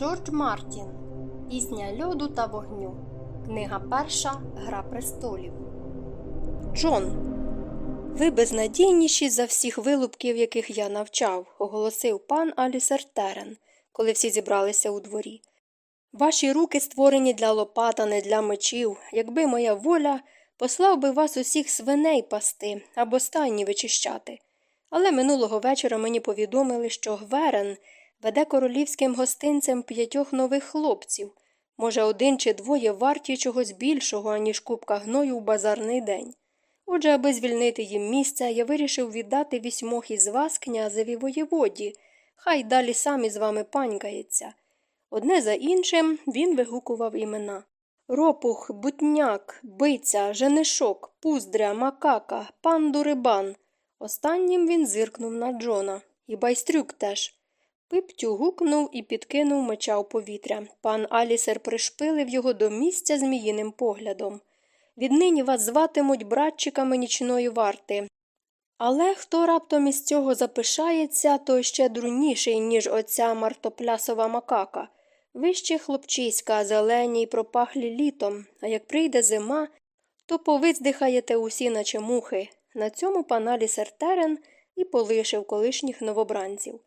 Джордж Мартін Пісня льоду та вогню. Книга перша Гра престолів. Джон. Ви безнадійніші за всіх вилупків, яких я навчав, оголосив пан Алісер Терен, коли всі зібралися у дворі. Ваші руки створені для лопата, не для мечів. Якби моя воля, послав би вас усіх свиней пасти або стайні вичищати. Але минулого вечора мені повідомили, що Гверен – веде королівським гостинцем п'ятьох нових хлопців. Може, один чи двоє варті чогось більшого, аніж купка гною у базарний день. Отже, аби звільнити їм місце, я вирішив віддати вісьмох із вас князеві воєводі, хай далі сам із вами панькається. Одне за іншим він вигукував імена Ропух, бутняк, биця, женишок, пуздря, макака, пан Дурибан. Останнім він зиркнув на Джона. І байстрюк теж. Пиптю гукнув і підкинув меча у повітря. Пан Алісер пришпилив його до місця зміїним поглядом. Віднині вас зватимуть братчиками нічної варти. Але хто раптом із цього запишається, то ще дурніший, ніж оця мартоплясова макака. Вище хлопчиська, зелені й пропахлі літом, а як прийде зима, то повиздихаєте усі, наче мухи. На цьому пан Алісер Терен і полишив колишніх новобранців.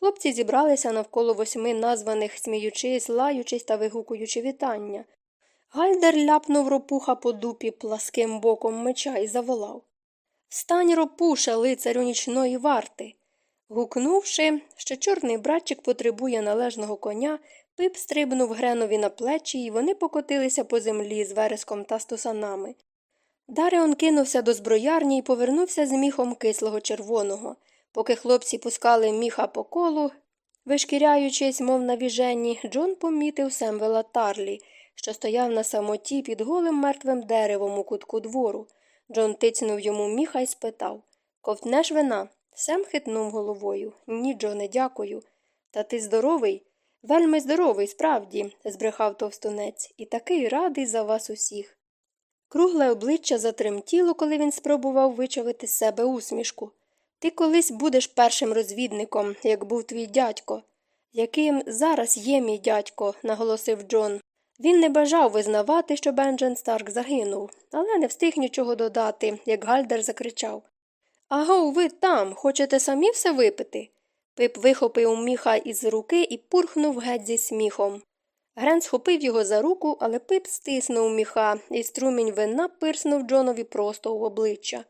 Хлопці зібралися навколо восьми названих, сміючись, лаючись та вигукуючи вітання. Гальдер ляпнув ропуха по дупі пласким боком меча і заволав Встань, ропуша, лицарю нічної варти. Гукнувши, що чорний братчик потребує належного коня, пип стрибнув гренові на плечі, і вони покотилися по землі з вереском та стосанами. Дареон кинувся до зброярні і повернувся з міхом кислого червоного. Поки хлопці пускали міха по колу, вишкіряючись, мов на віженні, Джон помітив Семвела Тарлі, що стояв на самоті під голим мертвим деревом у кутку двору. Джон тицнув йому міха і спитав Ковтнеш вина? Сем хитнув головою. Ні, Джоне, дякую. Та ти здоровий? Вельми здоровий, справді, збрехав товстунець, і такий радий за вас усіх. Кругле обличчя затремтіло, коли він спробував вичавити з себе усмішку. Ти колись будеш першим розвідником, як був твій дядько. Яким зараз є мій дядько, наголосив Джон. Він не бажав визнавати, що Бенджен Старк загинув, але не встиг нічого додати, як Гальдер закричав Аго, ви там, хочете самі все випити? Пип вихопив міха із руки і пурхнув геть зі сміхом. Грен схопив його за руку, але пип стиснув міха, і струмінь вина пирснув Джонові просто в обличчя.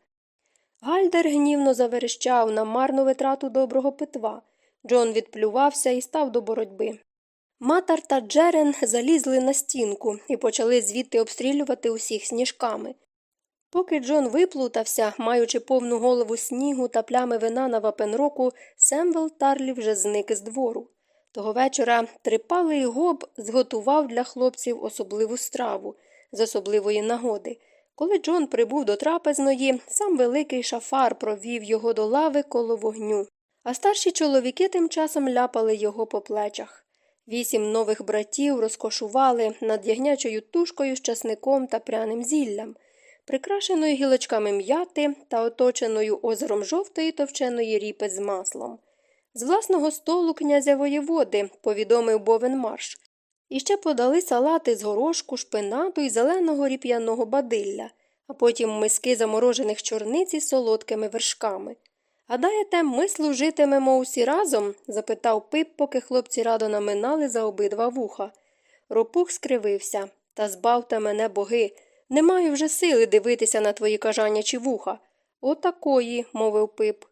Гальдер гнівно заверещав на марну витрату доброго питва. Джон відплювався і став до боротьби. Матар та Джерен залізли на стінку і почали звідти обстрілювати усіх сніжками. Поки Джон виплутався, маючи повну голову снігу та плями вина на вапенроку, Семвел Тарлі вже зник з двору. Того вечора трипалий гоб зготував для хлопців особливу страву з особливої нагоди. Коли Джон прибув до трапезної, сам великий шафар провів його до лави коло вогню, а старші чоловіки тим часом ляпали його по плечах. Вісім нових братів розкошували над ягнячою тушкою з часником та пряним зіллям, прикрашеною гілочками м'яти та оточеною озером жовтої товченої ріпи з маслом. З власного столу князя воєводи, повідомив Бовен Марш, і ще подали салати з горошку, шпинату і зеленого ріп'яного бадилля, а потім миски заморожених чорниць із солодкими вершками. Гадаєте, ми служитимемо усі разом? запитав пип, поки хлопці радо наминали за обидва вуха. Ропух скривився та збавте мене, боги. Не маю вже сили дивитися на твої кажанячі вуха. Отакої, мовив пип.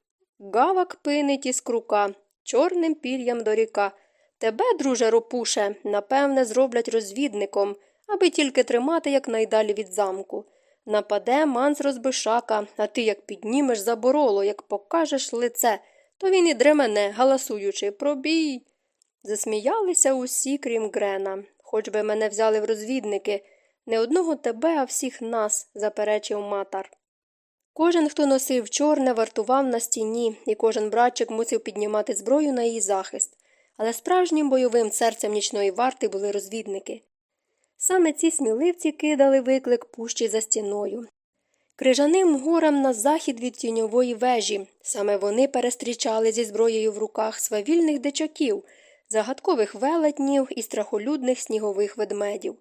Гавак пинить із крука, чорним пір'ям до ріка. Тебе, друже ропуше, напевне, зроблять розвідником, аби тільки тримати якнайдалі від замку. Нападе манс розбишака, а ти як піднімеш забороло, як покажеш лице, то він і дремене, галасуючи пробій. Засміялися усі, крім Грена. Хоч би мене взяли в розвідники. Не одного тебе, а всіх нас, заперечив матар. Кожен, хто носив чорне, вартував на стіні, і кожен братчик мусив піднімати зброю на її захист але справжнім бойовим серцем нічної варти були розвідники. Саме ці сміливці кидали виклик пущі за стіною. Крижаним горам на захід від тіньової вежі саме вони перестрічали зі зброєю в руках свавільних дичаків, загадкових велетнів і страхолюдних снігових ведмедів.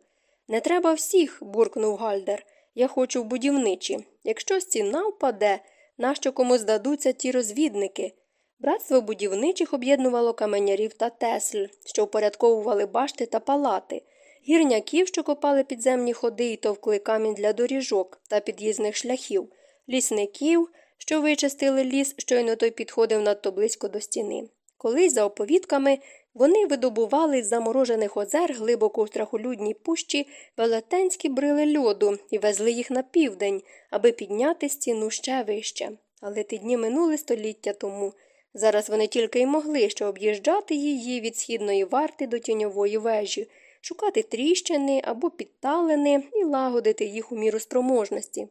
Не треба всіх, буркнув Гальдер. Я хочу в будівничі. Якщо стіна впаде, нащо кому здадуться ті розвідники? Братство будівничих об'єднувало каменярів та тесль, що впорядковували башти та палати, гірняків, що копали підземні ходи і товкли камінь для доріжок та під'їзних шляхів, лісників, що вичистили ліс, щойно той підходив надто близько до стіни. Колись, за оповідками, вони видобували з заморожених озер глибоко в страхолюдній пущі велетенські брили льоду і везли їх на південь, аби підняти стіну ще вище. Але ті дні минули століття тому. Зараз вони тільки й могли що об'їжджати її від східної варти до тіньової вежі, шукати тріщини або підталини і лагодити їх у міру спроможності.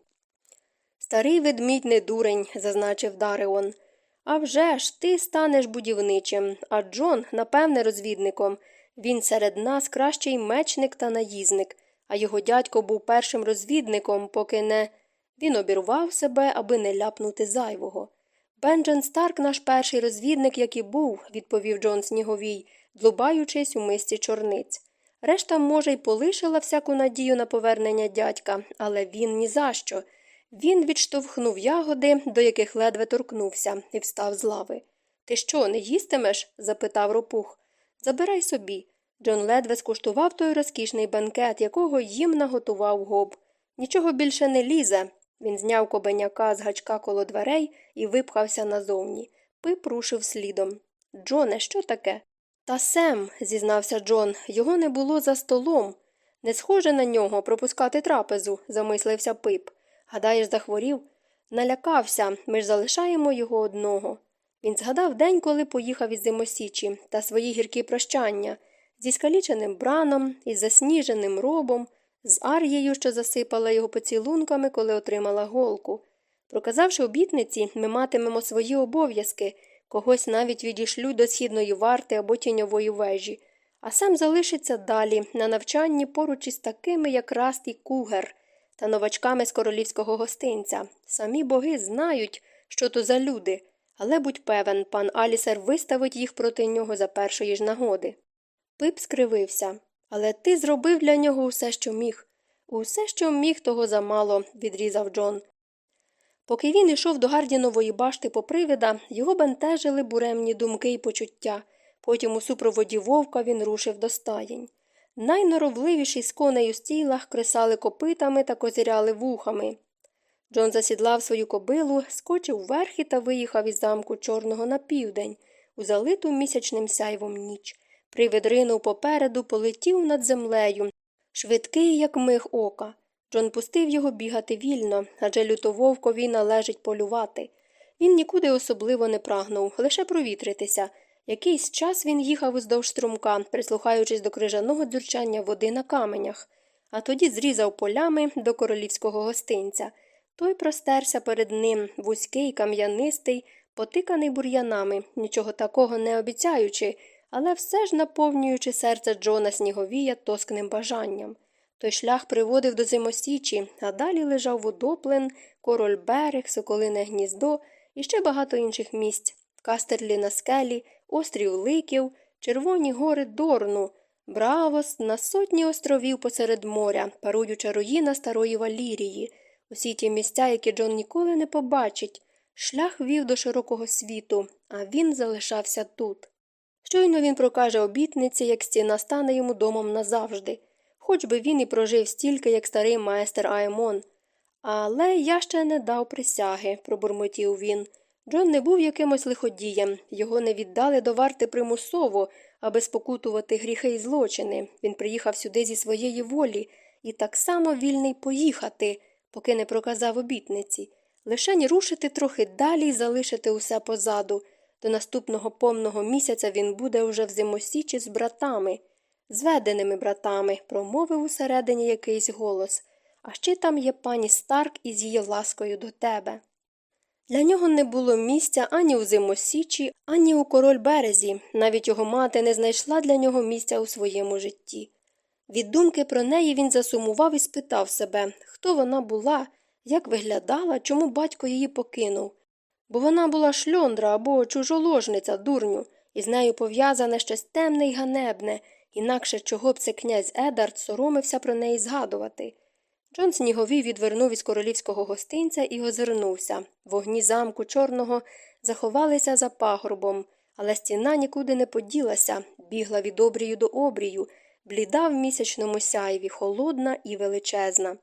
Старий ведмідь не дурень, зазначив Дареон. «А вже ж, ти станеш будівничим, а Джон, напевне, розвідником. Він серед нас кращий мечник та наїзник, а його дядько був першим розвідником, поки не. Він обірвав себе, аби не ляпнути зайвого. Бенджен Старк наш перший розвідник, як і був, відповів Джон Сніговій, длубаючись у мисці чорниць. Решта, може, й полишила всяку надію на повернення дядька, але він ні за що. Він відштовхнув ягоди, до яких ледве торкнувся, і встав з лави. Ти що, не їстимеш? запитав ропух. Забирай собі. Джон ледве скуштував той розкішний банкет, якого їм наготував гоб. Нічого більше не лізе. Він зняв кобеняка з гачка коло дверей і випхався назовні. Пип рушив слідом. Джоне, що таке? Та Сем, зізнався Джон, його не було за столом. Не схоже на нього пропускати трапезу, замислився пип. Гадаєш, захворів? Налякався, ми ж залишаємо його одного. Він згадав день, коли поїхав із зимосічі, та свої гіркі прощання, зі скаліченим браном, із засніженим робом, з ар'єю, що засипала його поцілунками, коли отримала голку. Проказавши обітниці, ми матимемо свої обов'язки, когось навіть відійшлють до східної варти або тіньової вежі, а сам залишиться далі, на навчанні поруч із такими, як Раст і Кугер – та новачками з королівського гостинця. Самі боги знають, що то за люди, але будь певен, пан Алісер виставить їх проти нього за першої ж нагоди. Пип скривився. Але ти зробив для нього усе, що міг. Усе, що міг, того замало, відрізав Джон. Поки він йшов до Гардінової башти по привида, його бентежили буремні думки і почуття. Потім у супроводі вовка він рушив до стаєнь. Найноровливіші з коней у стілах кресали копитами та козиряли вухами. Джон засідлав свою кобилу, скочив верхи та виїхав із замку чорного на південь, у залиту місячним сяйвом ніч. Привид ринув попереду, полетів над землею, швидкий, як миг ока. Джон пустив його бігати вільно, адже лютововкові належить полювати. Він нікуди особливо не прагнув, лише провітритися. Якийсь час він їхав уздовж струмка, прислухаючись до крижаного дзюрчання води на каменях, а тоді зрізав полями до королівського гостинця. Той простерся перед ним, вузький, кам'янистий, потиканий бур'янами, нічого такого не обіцяючи, але все ж наповнюючи серце Джона Сніговія тоскним бажанням. Той шлях приводив до зимосічі, а далі лежав водоплен, король берег, соколине гніздо і ще багато інших місць. Кастерлі на скелі, острів Ликів, червоні гори Дорну, Бравос на сотні островів посеред моря, паруюча руїна старої Валірії, усі ті місця, які Джон ніколи не побачить. Шлях вів до широкого світу, а він залишався тут. Щойно він прокаже обітниці, як стіна стане йому домом назавжди, хоч би він і прожив стільки, як старий майстер Аймон. Але я ще не дав присяги, пробурмотів він. Джон не був якимось лиходієм, його не віддали до варти примусово, аби спокутувати гріхи і злочини. Він приїхав сюди зі своєї волі і так само вільний поїхати, поки не проказав обітниці, лишень рушити трохи далі і залишити усе позаду. До наступного повного місяця він буде уже в зимосічі з братами, зведеними братами, промовив усередині якийсь голос. А ще там є пані Старк із її ласкою до тебе. Для нього не було місця ані у зимосічі, ані у король березі, навіть його мати не знайшла для нього місця у своєму житті. Від думки про неї він засумував і спитав себе, хто вона була, як виглядала, чому батько її покинув. Бо вона була шльондра або чужоложниця, дурню, і з нею пов'язане щось темне й ганебне, інакше чого б це князь Едард соромився про неї згадувати. Джон Сніговій відвернув із королівського гостинця і озирнувся. Вогні замку чорного заховалися за пагорбом, але стіна нікуди не поділася, бігла від обрію до обрію, бліда в місячному сяйві, холодна і величезна.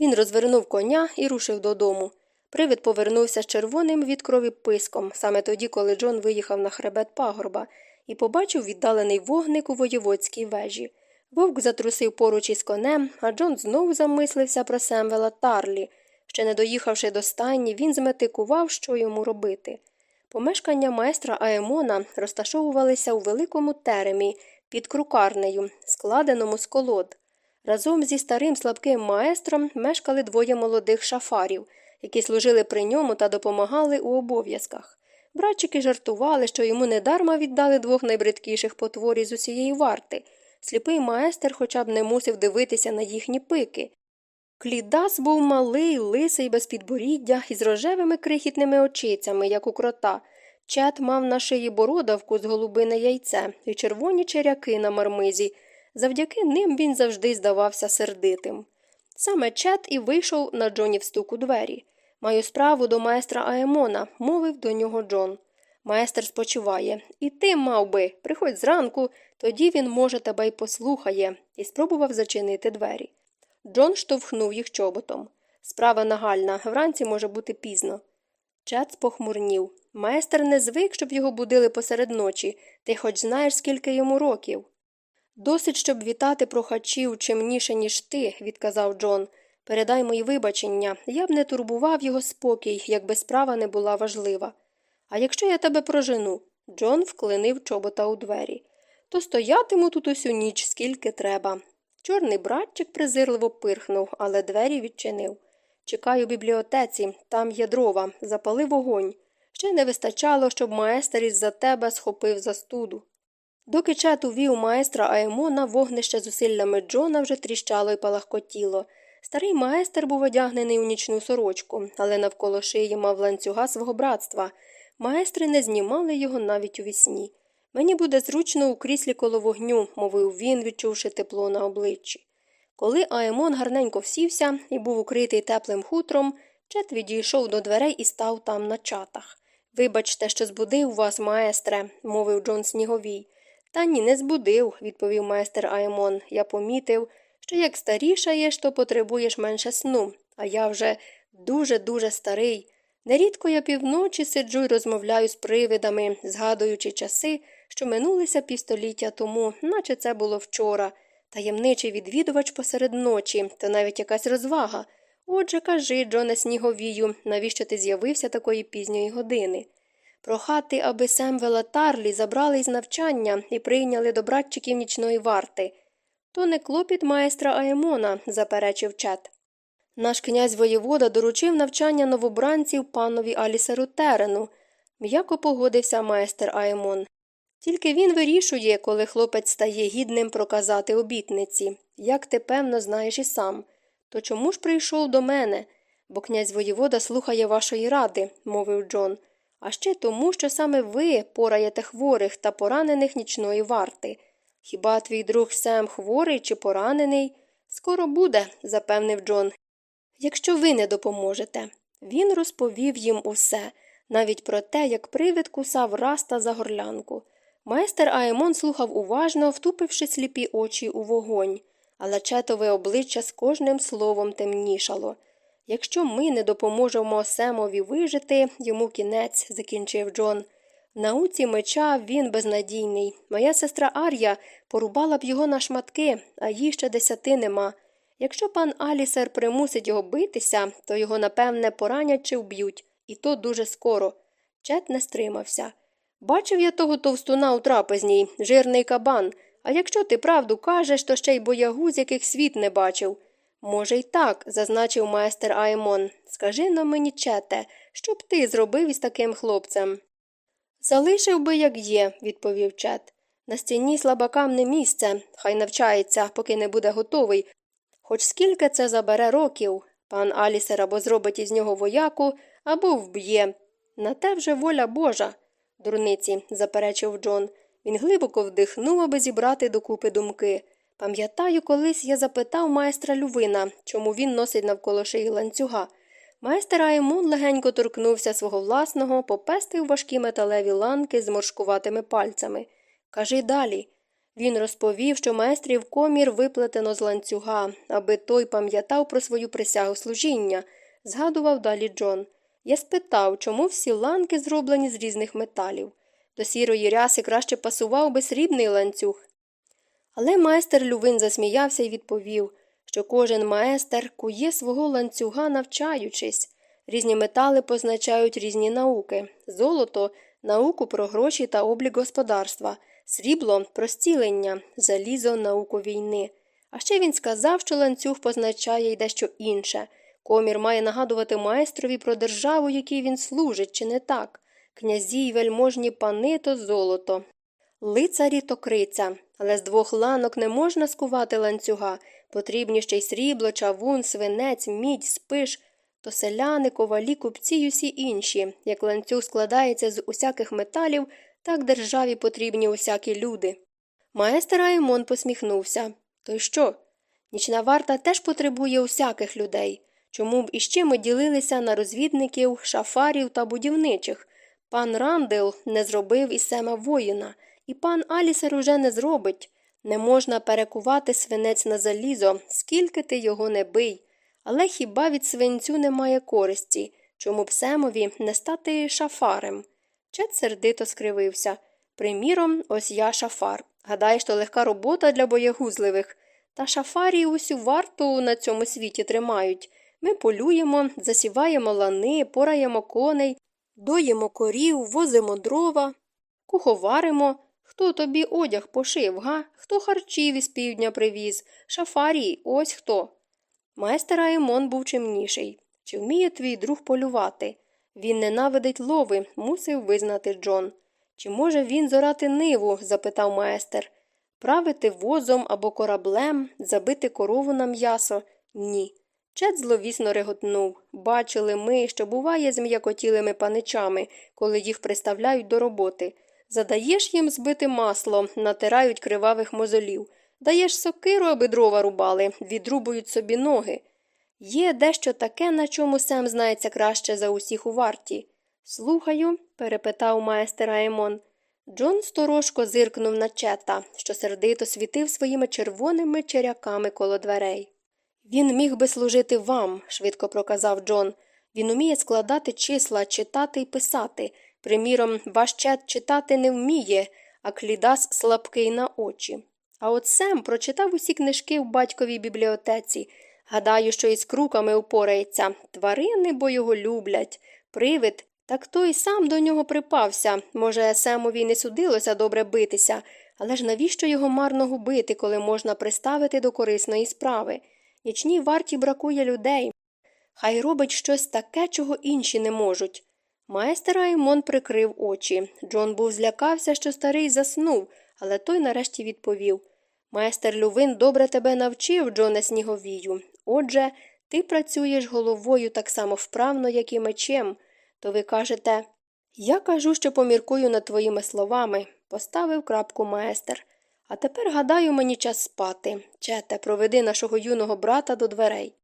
Він розвернув коня і рушив додому. Привид повернувся з червоним від крові писком, саме тоді, коли Джон виїхав на хребет пагорба, і побачив віддалений вогник у воєводській вежі. Вовк затрусив поруч із конем, а Джон знову замислився про Семвела Тарлі. Ще не доїхавши до стайні, він зметикував, що йому робити. Помешкання майстра Аемона розташовувалися у великому теремі під крукарнею, складеному з колод. Разом зі старим слабким маестром мешкали двоє молодих шафарів, які служили при ньому та допомагали у обов'язках. Братчики жартували, що йому недарма віддали двох найбридкіших потворів з усієї варти. Сліпий маестр хоча б не мусив дивитися на їхні пики. Клідас був малий, лисий, без підборіддя із рожевими крихітними очицями, як у крота. Чет мав на шиї бородавку з голубине яйце і червоні черяки на мармизі. Завдяки ним він завжди здавався сердитим. Саме Чет і вийшов на Джонів стук у двері. Маю справу до майстра Аемона, мовив до нього Джон. Майстер спочиває. І ти, мав би, приходь зранку, тоді він, може, тебе й послухає, і спробував зачинити двері. Джон штовхнув їх чоботом. Справа нагальна, вранці може бути пізно. Чет спохмурнів. Майстер не звик, щоб його будили посеред ночі, ти хоч знаєш, скільки йому років. Досить, щоб вітати прохачів чимніше, ніж ти, відказав Джон. Передай мої вибачення, я б не турбував його спокій, якби справа не була важлива. А якщо я тебе прожену? Джон вклинив чобота у двері. То стоятиму тут усю ніч, скільки треба. Чорний братчик презирливо пирхнув, але двері відчинив. Чекаю в бібліотеці, там є дрова, запали вогонь. Ще не вистачало, щоб маестер із за тебе схопив застуду. Доки чет увів майстра Аемона, вогнище зусиллями Джона вже тріщало і палахкотіло. Старий майстер був одягнений у нічну сорочку, але навколо шиї мав ланцюга свого братства. Майстри не знімали його навіть у вісні. Мені буде зручно у кріслі коло вогню, мовив він, відчувши тепло на обличчі. Коли Аемон гарненько всівся і був укритий теплим хутром, Чет відійшов до дверей і став там на чатах. Вибачте, що збудив вас, маестре, мовив Джон Сніговій. Та ні, не збудив, відповів майстер Аемон. Я помітив, що як старішаєш, то потребуєш менше сну, а я вже дуже дуже старий. Нерідко я півночі сиджу й розмовляю з привидами, згадуючи часи, що минулися півстоліття тому, наче це було вчора. Таємничий відвідувач посеред ночі, та навіть якась розвага. Отже, кажи, Джоне Сніговію, навіщо ти з'явився такої пізньої години? Прохати, аби Семвела Тарлі забрали із навчання і прийняли до братчиків нічної варти. То не клопіт майстра Аемона, заперечив чет. Наш князь воєвода доручив навчання новобранців панові Алісеру Терену, м'яко погодився майстер Аемон. Тільки він вирішує, коли хлопець стає гідним проказати обітниці, як ти певно знаєш і сам. То чому ж прийшов до мене? Бо князь воєвода слухає вашої ради, мовив Джон, а ще тому, що саме ви пораєте хворих та поранених нічної варти. Хіба твій друг Сем хворий чи поранений? Скоро буде, запевнив Джон. Якщо ви не допоможете. Він розповів їм усе, навіть про те, як привид кусав раста за горлянку. Майстер Аемон слухав уважно, втупивши сліпі очі у вогонь, але четове обличчя з кожним словом темнішало. Якщо ми не допоможемо Семові вижити, йому кінець, закінчив Джон. В науці меча він безнадійний. Моя сестра Ар'я порубала б його на шматки, а їй ще десяти нема. Якщо пан Алісер примусить його битися, то його, напевне, поранять чи вб'ють, і то дуже скоро. Чет не стримався. Бачив я того товстуна у трапезній, жирний кабан, а якщо ти правду кажеш, то ще й боягуз, яких світ не бачив. Може, й так, зазначив майстер Аймон. Скажи на мені, чете, що б ти зробив із таким хлопцем? Залишив би, як є, відповів чет. На стіні слабакам не місце, хай навчається, поки не буде готовий. Хоч скільки це забере років, пан Алісер або зробить із нього вояку, або вб'є. На те вже воля Божа. Дурниці, заперечив Джон. Він глибоко вдихнув, аби зібрати докупи думки. Пам'ятаю, колись я запитав майстра Лювина, чому він носить навколо шиї ланцюга. Майстер Аймун легенько торкнувся свого власного, попестив важкі металеві ланки з моршкуватими пальцями. Кажи далі. Він розповів, що майстрів комір виплетено з ланцюга, аби той пам'ятав про свою присягу служіння, згадував далі Джон. Я спитав, чому всі ланки зроблені з різних металів. До сірої ряси краще пасував би срібний ланцюг. Але майстер Лювин засміявся і відповів, що кожен майстер кує свого ланцюга, навчаючись. Різні метали позначають різні науки золото науку про гроші та облік господарства, срібло про зцілення, залізо науку війни. А ще він сказав, що ланцюг позначає й дещо інше. Комір має нагадувати майстрові про державу, якій він служить, чи не так. Князі й вельможні пани то золото. Лицарі то криця, але з двох ланок не можна скувати ланцюга. Потрібні ще й срібло, чавун, свинець, мідь, спиш, то селяни, ковалі, купці й усі інші. Як ланцюг складається з усяких металів, так державі потрібні усякі люди. Маестер Аймон посміхнувся. То й що? Нічна варта теж потребує усяких людей. Чому б іще ми ділилися на розвідників, шафарів та будівничих? Пан Рандел не зробив із Сема воїна, і пан Алісер уже не зробить. Не можна перекувати свинець на залізо, скільки ти його не бий. Але хіба від свинцю немає користі, чому б Семові не стати шафарем? Чет сердито скривився. Приміром, ось я шафар. Гадаєш, то легка робота для боєгузливих. Та шафарі усю варту на цьому світі тримають. Ми полюємо, засіваємо лани, пораємо коней, доїмо корів, возимо дрова, куховаримо. Хто тобі одяг пошив, га? Хто харчів із півдня привіз? Шафарій, ось хто. Майстер Аймон був чимніший. Чи вміє твій друг полювати? Він ненавидить лови, мусив визнати Джон. Чи може він зорати ниву? запитав майстер. Правити возом або кораблем, забити корову на м'ясо? Ні. Чет зловісно реготнув. Бачили ми, що буває з м'якотілими паничами, коли їх приставляють до роботи. Задаєш їм збити масло, натирають кривавих мозолів. Даєш сокиру, аби дрова рубали, відрубують собі ноги. Є дещо таке, на чому Сем знається краще за усіх у варті. Слухаю, перепитав майстер Аймон. Джон сторожко зиркнув на чета, що сердито світив своїми червоними черяками коло дверей. Він міг би служити вам, швидко проказав Джон. Він уміє складати числа, читати і писати. Приміром, ваш чет читати не вміє, а клідас слабкий на очі. А от Сем прочитав усі книжки в батьковій бібліотеці. Гадаю, що із круками упорається. Тварини, бо його люблять. Привид. Так той сам до нього припався. Може, Семові не судилося добре битися, але ж навіщо його марно губити, коли можна приставити до корисної справи? Нічній варті бракує людей. Хай робить щось таке, чого інші не можуть. Майстер Аймон прикрив очі. Джон був злякався, що старий заснув, але той нарешті відповів Майстер Лювин добре тебе навчив, Джоне Сніговію. Отже, ти працюєш головою так само вправно, як і мечем. То ви кажете Я кажу, що поміркую над твоїми словами, поставив крапку майстер. А тепер, гадаю, мені час спати. Чете, проведи нашого юного брата до дверей.